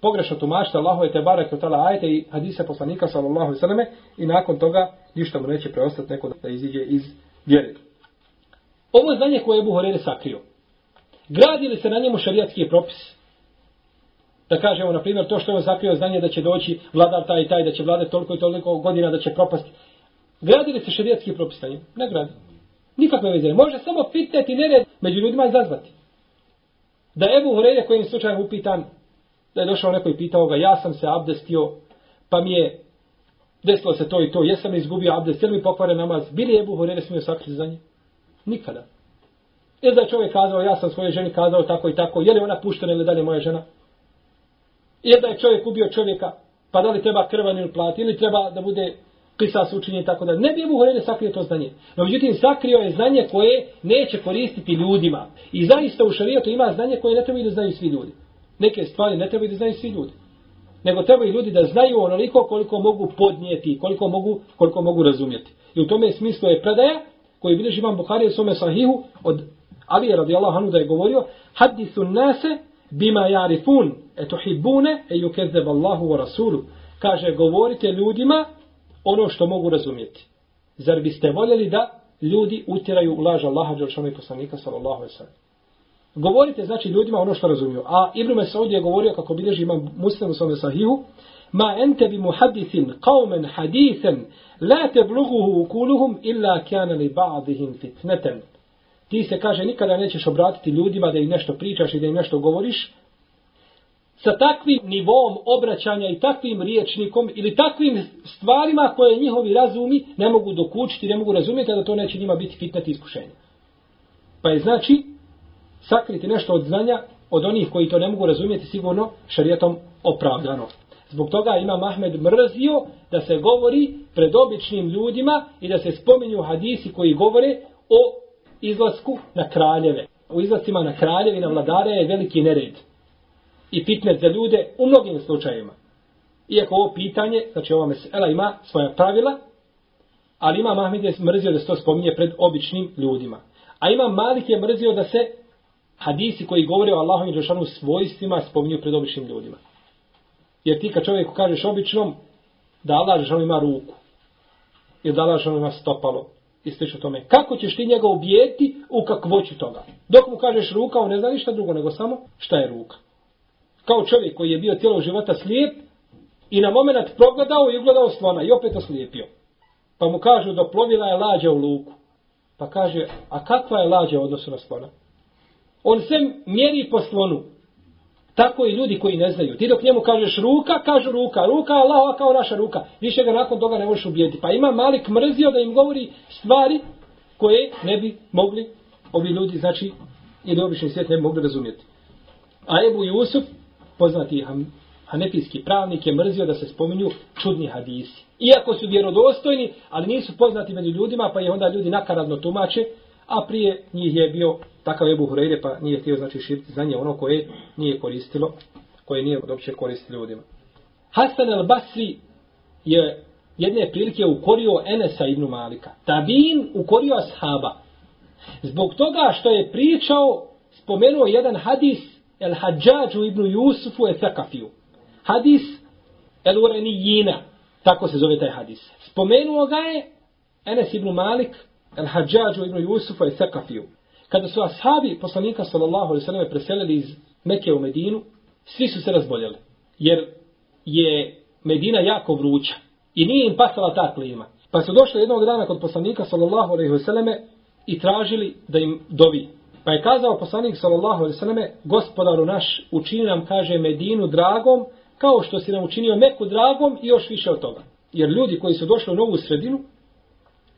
pogrešno tumačiti Allahove te barake od tala ajte i hadise poslanika sallallahu sallame i nakon toga ništa mu neće preostati neko da iziđe iz vjere. Ovo je znanje koje je Buhorere sakrio. Gradi li se na njemu šarijatski propis? Da kažemo, na primjer, to što je on sakrio znanje da će doći vladar taj i taj, da će vladati toliko i toliko godina, da će propasti. Gradi li se šarijatski propis na njemu? Ne gradi. Nikakve veze. Može samo pitati nered među ljudima izazvati. Da Ebu Horeire kojim slučajem upitan, da je došao neko i pitao ga, ja sam se abdestio, pa mi je desilo se to i to, jesam izgubio abdest, jel mi pokvare namaz, bili Ebu Horeire smio sakriti za nje? Nikada. Ili da je čovjek kazao, ja sam svojoj ženi kazao tako i tako, je li ona puštena ili dalje moja žena? Ili da je čovjek ubio čovjeka, pa da li treba krvan ili plati, ili treba da bude kisas učinjen tako da ne bi Ebu Horene sakrio to znanje. No međutim, sakrio je znanje koje neće koristiti ljudima. I zaista u šarijetu ima znanje koje ne trebaju da znaju svi ljudi. Neke stvari ne trebaju da znaju svi ljudi. Nego trebaju ljudi da znaju onoliko koliko mogu podnijeti, koliko mogu, koliko mogu razumjeti. I u tome smislu je predaja koji bilježi imam Bukhari u svome sahihu od Ali je radijallahu anhu da je govorio hadisu nase bima jarifun e e yukezzeb Allahu wa rasulu. Kaže, govorite ljudima ono što mogu razumjeti. Zar biste voljeli da ljudi utjeraju u laž Allaha Đelšanu i poslanika sallallahu alaihi sallam. Govorite znači ljudima ono što razumiju. A Ibn Mesaud je govorio kako bilježi imam muslim u svome sahihu ma ente bi muhadisin qawmen hadisen la tebluguhu ukuluhum illa kjana li ba'dihim fitneten ti se kaže nikada nećeš obratiti ljudima da im nešto pričaš i da im nešto govoriš sa takvim nivom obraćanja i takvim riječnikom ili takvim stvarima koje njihovi razumi ne mogu dokučiti, ne mogu razumjeti da to neće njima biti fitnet iskušenje. Pa je znači sakriti nešto od znanja od onih koji to ne mogu razumjeti sigurno šarijetom opravdano. Zbog toga ima Mahmed mrzio da se govori pred običnim ljudima i da se spominju hadisi koji govore o izlasku na kraljeve. U izlascima na kraljeve i na vladare je veliki nered. I fitnet za ljude u mnogim slučajima. Iako ovo pitanje, znači ova mesela ima svoja pravila, ali ima Mahmed je mrzio da se to spominje pred običnim ljudima. A ima Malik je mrzio da se hadisi koji govore o Allahom i Đešanu svojstvima spominju pred običnim ljudima. Jer ti kad čovjeku kažeš običnom da Allah Đešanu ima ruku, ili da Allah ima stopalo, i slično tome, kako ćeš ti njega ubijeti u kakvoću toga? Dok mu kažeš ruka, on ne zna ništa drugo nego samo šta je ruka. Kao čovjek koji je bio cijelo života slijep i na moment progledao i ugledao slona i opet oslijepio. Pa mu kažu da plovila je lađa u luku. Pa kaže, a kakva je lađa u odnosu na slona? On se mjeri po slonu. Tako i ljudi koji ne znaju. Ti dok njemu kažeš ruka, kažu ruka. Ruka je Allahova kao naša ruka. Više ga nakon toga ne možeš ubijeti. Pa ima Malik mrzio da im govori stvari koje ne bi mogli ovi ljudi, znači, ili obični svijet ne bi mogli razumjeti. A Ebu Jusuf, poznati hanefijski pravnik, je mrzio da se spominju čudni hadisi. Iako su vjerodostojni, ali nisu poznati među ljudima, pa je onda ljudi nakaradno tumače, a prije njih je bio takav Ebu Hureyre, pa nije htio znači širiti znanje ono koje nije koristilo, koje nije uopće koristilo ljudima. Hasan al-Basri je jedne prilike ukorio Enesa ibn Malika. Tabin ukorio ashaba. Zbog toga što je pričao, spomenuo jedan hadis el Hadžađu ibn Jusufu e Thakafiju. Hadis el Urenijina, tako se zove taj hadis. Spomenuo ga je Enes ibn Malik, el Hadžađu ibn Jusufa i Thakafiju. Kada su ashabi poslanika sallallahu alaihi sallam preselili iz Mekke u Medinu, svi su se razboljeli. Jer je Medina jako vruća i nije im pasala ta klima. Pa su došli jednog dana kod poslanika sallallahu alaihi sallam i tražili da im dovi. Pa je kazao poslanik sallallahu alaihi sallam, gospodaru naš učini nam, kaže, Medinu dragom, kao što si nam učinio Meku dragom i još više od toga. Jer ljudi koji su došli u novu sredinu,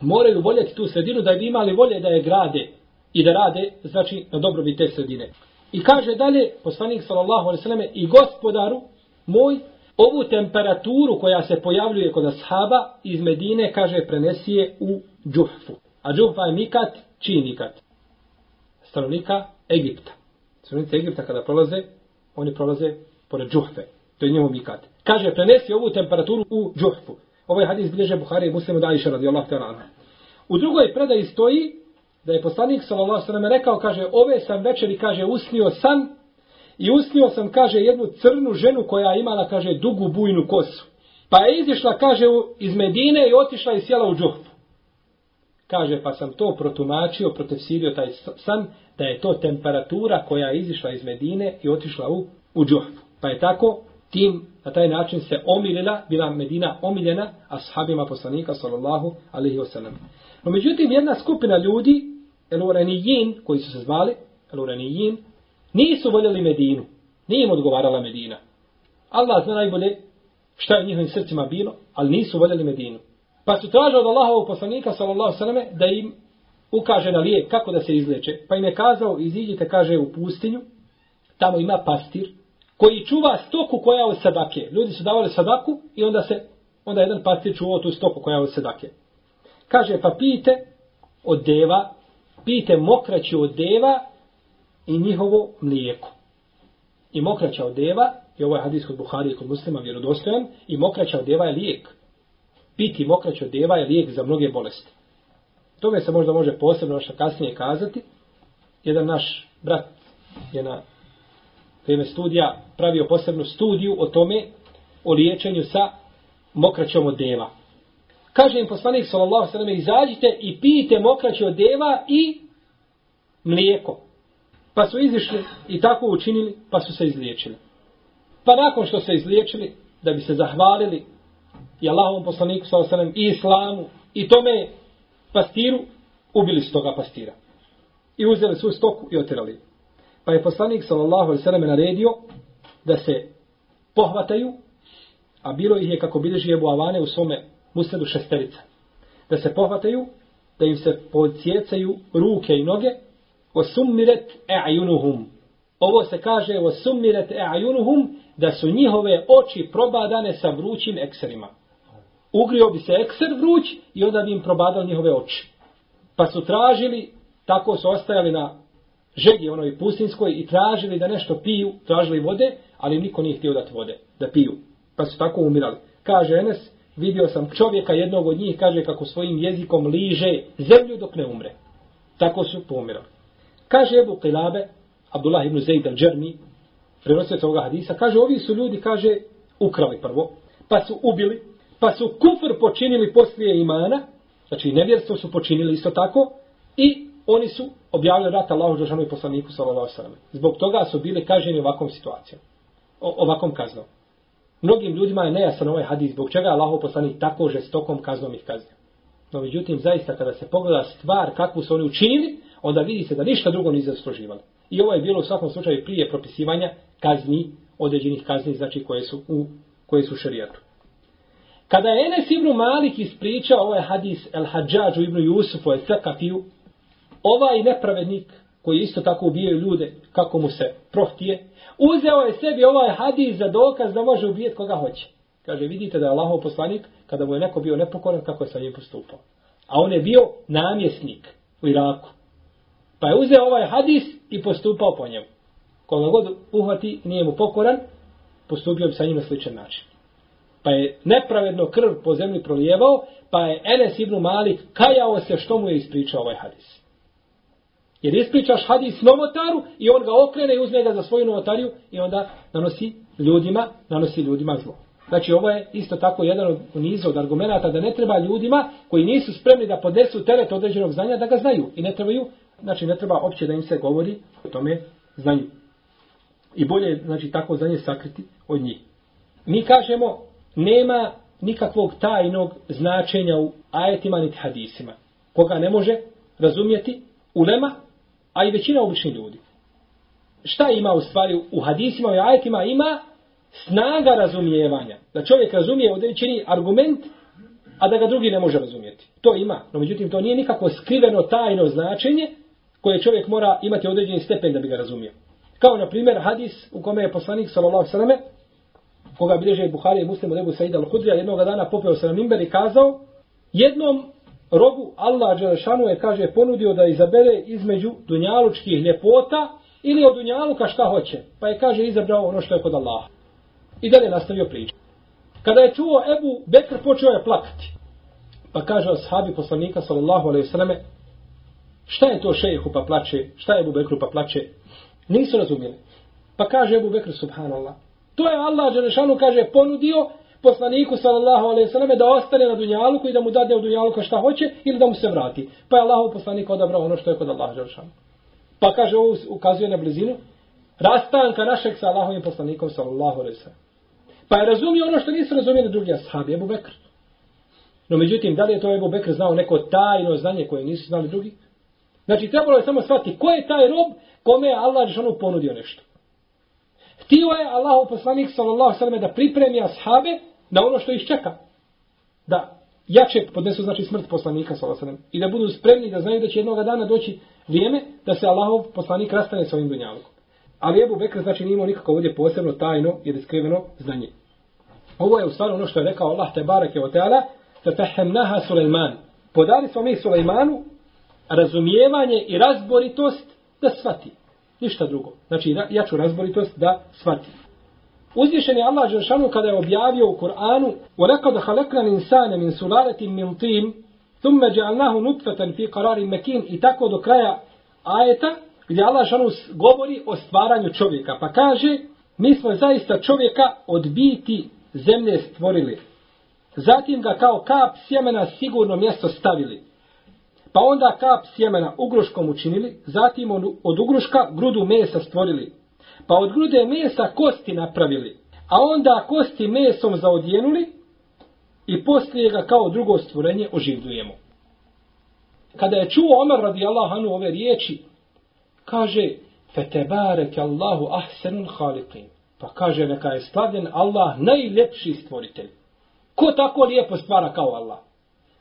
moraju voljeti tu sredinu da bi imali volje da je grade i da rade, znači, na dobrobit te sredine. I kaže dalje, poslanik sallallahu alaihi sallam, i gospodaru moj, ovu temperaturu koja se pojavljuje kod ashaba iz Medine, kaže, prenesije u džuhfu. A džuhfa je mikat, čiji mikat? Stanovnika Egipta. Stanovnice Egipta kada prolaze, oni prolaze pored džuhfe. To je njemu mikat. Kaže, prenesi ovu temperaturu u džuhfu. Ovaj hadis bilježe Buhari i muslimu da iša radijallahu ta'ala. U drugoj predaji stoji, da je poslanik sallallahu alejhi ve rekao kaže ove sam večeri kaže usnio sam i usnio sam kaže jednu crnu ženu koja je imala kaže dugu bujnu kosu. Pa je izišla kaže iz Medine i otišla i sjela u džuhfu kaže pa sam to protumačio protefsirio taj san da je to temperatura koja je izišla iz Medine i otišla u u džuhfu pa je tako tim na taj način se omilila bila Medina omiljena ashabima poslanika sallallahu alaihi wasallam. No međutim, jedna skupina ljudi, Eluranijin, koji su se zvali, Eluranijin, nisu voljeli Medinu. Nije im odgovarala Medina. Allah zna najbolje šta je u njihovim srcima bilo, ali nisu voljeli Medinu. Pa su tražili od Allahovog poslanika, sallallahu sallam, da im ukaže na lijek kako da se izleče. Pa im je kazao, iziđite, kaže, u pustinju, tamo ima pastir, koji čuva stoku koja je od sadake. Ljudi su davali sadaku i onda se, onda jedan pastir čuvao tu stoku koja je od sadake. Kaže, pa pijte od deva, pijte mokraću od deva i njihovo mlijeko. I mokraća od deva, i ovo je hadis kod Buhari i kod muslima vjerodostojan, i mokraća od deva je lijek. Piti mokraću od deva je lijek za mnoge bolesti. Tome se možda može posebno ono što kasnije kazati. Jedan naš brat je na vrijeme studija pravio posebnu studiju o tome, o liječenju sa mokraćom od deva. Kaže im poslanik sallallahu sallam, izađite i pijte mokraće od deva i mlijeko. Pa su izišli i tako učinili, pa su se izliječili. Pa nakon što se izliječili, da bi se zahvalili i Allahovom poslaniku sallallahu sallam, i islamu, i tome pastiru, ubili su toga pastira. I uzeli svu stoku i otirali. Pa je poslanik sallallahu sallam naredio da se pohvataju, a bilo ih je kako bilježi Ebu Avane u svome musnedu šesterica. Da se pohvataju, da im se pocijecaju ruke i noge, osummiret e'ajunuhum. Ovo se kaže osummiret e'ajunuhum, da su njihove oči probadane sa vrućim ekserima. Ugrio bi se ekser vruć i onda bi im probadao njihove oči. Pa su tražili, tako su ostajali na žegi onoj pustinskoj i tražili da nešto piju, tražili vode, ali niko nije htio dati vode, da piju. Pa su tako umirali. Kaže Enes, vidio sam čovjeka jednog od njih, kaže kako svojim jezikom liže zemlju dok ne umre. Tako su pomirali. Kaže Ebu Qilabe, Abdullah ibn Zaid al-Džermi, prenosio ovoga hadisa, kaže, ovi su ljudi, kaže, ukrali prvo, pa su ubili, pa su kufr počinili poslije imana, znači nevjerstvo su počinili isto tako, i oni su objavili rat Allahu Đelšanu i poslaniku sallallahu sallam. Zbog toga su bili kažnjeni ovakvom situacijom, ovakvom kaznom. Mnogim ljudima je nejasan ovaj hadis, zbog čega je Allahu poslanik tako žestokom kaznom ih kaznio. No međutim, zaista kada se pogleda stvar kakvu su oni učinili, onda vidi se da ništa drugo nisu zasluživali. I ovo je bilo u svakom slučaju prije propisivanja kazni, određenih kazni, znači koje su u koje su šerijatu. Kada je Enes ibn Malik ispričao ovaj hadis El Hadžađu ibn Jusufu El Sekafiju, ovaj nepravednik koji isto tako ubijaju ljude kako mu se prohtije, uzeo je sebi ovaj hadis za dokaz da može ubijeti koga hoće. Kaže, vidite da je Allahov poslanik, kada mu je neko bio nepokoran, kako je sa njim postupao. A on je bio namjesnik u Iraku. Pa je uzeo ovaj hadis i postupao po njemu. Koga god uhvati, nije mu pokoran, postupio bi sa njim na sličan način. Pa je nepravedno krv po zemlji prolijevao, pa je Enes ibn Malik kajao se što mu je ispričao ovaj hadis. Jer ispričaš hadis novotaru i on ga okrene i uzme ga za svoju novotariju i onda nanosi ljudima, nanosi ljudima zlo. Znači ovo je isto tako jedan od niza od argumenta da ne treba ljudima koji nisu spremni da podnesu teret određenog znanja da ga znaju i ne trebaju, znači ne treba opće da im se govori o tome znanju. I bolje je znači tako znanje sakriti od njih. Mi kažemo nema nikakvog tajnog značenja u ajetima niti hadisima. Koga ne može razumjeti ulema, a i većina običnih ljudi. Šta ima u stvari u hadisima i ajetima? Ima snaga razumijevanja. Da čovjek razumije određeni argument, a da ga drugi ne može razumijeti. To ima. No međutim, to nije nikako skriveno tajno značenje koje čovjek mora imati određeni stepen da bi ga razumio. Kao na primjer hadis u kome je poslanik sallallahu sallam koga bilježe Buhari i Muslim od Ebu Saida al-Hudrija jednog dana popeo se na mimber i kazao jednom robu Allah Đelešanu je kaže ponudio da izabere između dunjalučkih ljepota ili od dunjaluka šta hoće. Pa je kaže izabrao ono što je kod Allaha. I dalje nastavio priču. Kada je čuo Ebu Bekr počeo je plakati. Pa kaže ashabi poslanika sallallahu alaihi sallame šta je to šejihu pa plače, šta je Ebu Bekru pa plače. Nisu razumjeli. Pa kaže Ebu Bekr subhanallah. To je Allah Đelešanu kaže ponudio poslaniku sallallahu alejhi ve selleme da ostane na dunjaluku i da mu dade od dunjaluka šta hoće ili da mu se vrati. Pa je Allahov poslanik odabrao ono što je kod Allaha dželle Pa kaže ovo ukazuje na blizinu rastanka našeg sa Allahovim poslanikom sallallahu alejhi ve sellem. Pa je razumio ono što nisu razumjeli drugi ashabi, Abu Bekr. No međutim, da li je to Abu Bekr znao neko tajno znanje koje nisu znali drugi? Znači, trebalo je samo shvatiti ko je taj rob kome je Allah Žešanu ponudio nešto. Htio je Allahov poslanik sallallahu sallam da pripremi ashabe na ono što ih čeka. Da jače podnesu znači smrt poslanika sallallahu sallam i da budu spremni da znaju da će jednog dana doći vrijeme da se Allahov poslanik rastane sa ovim dunjalukom. Ali Ebu Bekr znači nije imao nikako ovdje posebno tajno ili skriveno znanje. Ovo je u stvari ono što je rekao Allah te barake o teala fefehemnaha Suleiman. Podali smo mi Sulejmanu razumijevanje i razboritost da shvati. Ništa drugo. Znači, jaču razboritost da shvati. Uzvišen je Allah Đeršanu kada je objavio u Kur'anu وَلَكَدْ خَلَقْنَا الْإِنسَانَ مِنْ سُلَالَةٍ مِنْ طِينٍ ثُمَّ جَعَلْنَاهُ نُطْفَةً فِي قَرَارٍ مَكِينٍ I tako do kraja ajeta gdje Allah Đeršanu govori o stvaranju čovjeka. Pa kaže, mi smo zaista čovjeka od biti zemlje stvorili. Zatim ga kao kap sjemena sigurno mjesto stavili. Pa onda kap sjemena ugruškom učinili, zatim od ugruška grudu mesa stvorili. Pa od grude mesa kosti napravili, a onda kosti mesom zaodjenuli i poslije ga kao drugo stvorenje oživljujemo. Kada je čuo Omer radijallahu anhu ove riječi, kaže, Fetebarek Allahu ahsenun haliqin. Pa kaže, neka je slavljen Allah najljepši stvoritelj. Ko tako lijepo stvara kao Allah?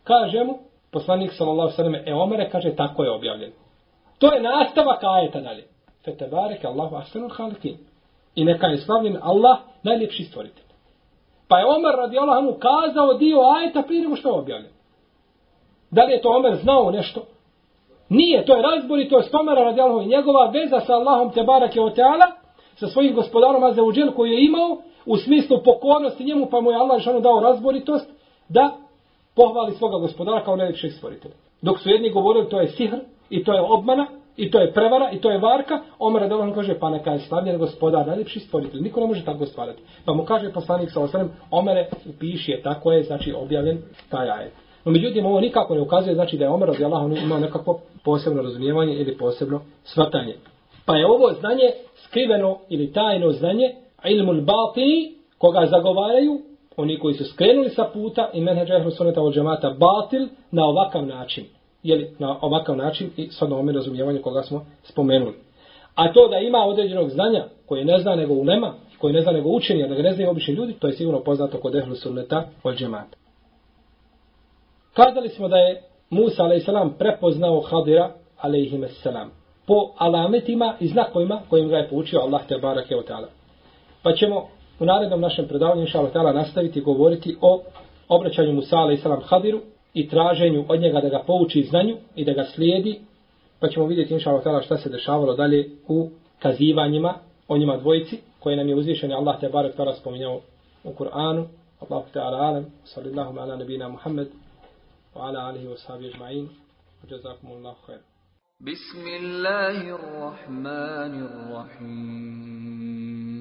Kaže mu, poslanik sallallahu sallam, e Omere kaže, tako je objavljen. To je nastavak ajeta dalje. Fetebareke Allahu ahsanul halikin. I neka je slavljen Allah najljepši stvoritelj. Pa je Omer radi Allahanu kazao dio ajeta prije nego što je objavljen. Da li je to Omer znao nešto? Nije, to je razbor i to je spomera radi Allahom i njegova veza sa Allahom te barake o teala, sa svojim gospodarom Azeuđel koji je imao u smislu pokornosti njemu, pa mu je Allah žanu dao razboritost da pohvali svoga gospodara kao najljepšeg stvoritelja. Dok su jedni govorili to je sihr i to je obmana i to je prevara i to je varka, Omer radi kaže pa neka je slavljen gospodar najljepši stvoritelj. Niko ne može tako stvarati. Pa mu kaže poslanik sa osrem, Omere piši je tako je, znači objavljen taj ajet. No međutim, ovo nikako ne ukazuje znači da je Omer radi anhu imao nekako posebno razumijevanje ili posebno svatanje. Pa je ovo znanje skriveno ili tajno znanje, ilmul batini, koga zagovaraju, oni koji su skrenuli sa puta i menheđa ehlu suneta od džemata batil na ovakav način. Jeli, na ovakav način i s ovome razumijevanju koga smo spomenuli. A to da ima određenog znanja koje ne zna nego ulema, koje ne zna nego učenja, da ga ne znaju obični ljudi, to je sigurno poznato kod ehlu sunneta od džemata. Kazali smo da je Musa a.s. prepoznao Hadira a.s. po alametima i znakovima kojim ga je poučio Allah te barake o ta'ala. Pa ćemo u narednom našem predavanju inša Allah nastaviti govoriti o obraćanju Musa a.s. Hadiru i traženju od njega da ga pouči znanju i da ga slijedi, pa ćemo vidjeti inša Allah šta se dešavalo dalje u kazivanjima o njima dvojici koje nam je uzvišen Allah te barek tada spominjao u Kur'anu. Allahu te ala alam, sallallahu ala nabina Muhammed, wa ala alihi wa sahabi ajma'in, wa jazakumullahu khair. Bismillahirrahmanirrahim.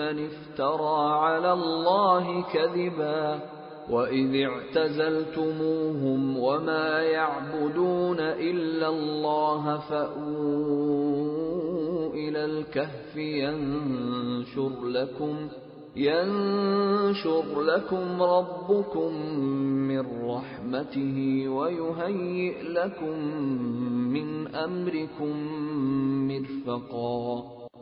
افترى على الله كذبا وإذ اعتزلتموهم وما يعبدون إلا الله فأووا إلى الكهف ينشر لكم ينشر لكم ربكم من رحمته ويهيئ لكم من أمركم مرفقا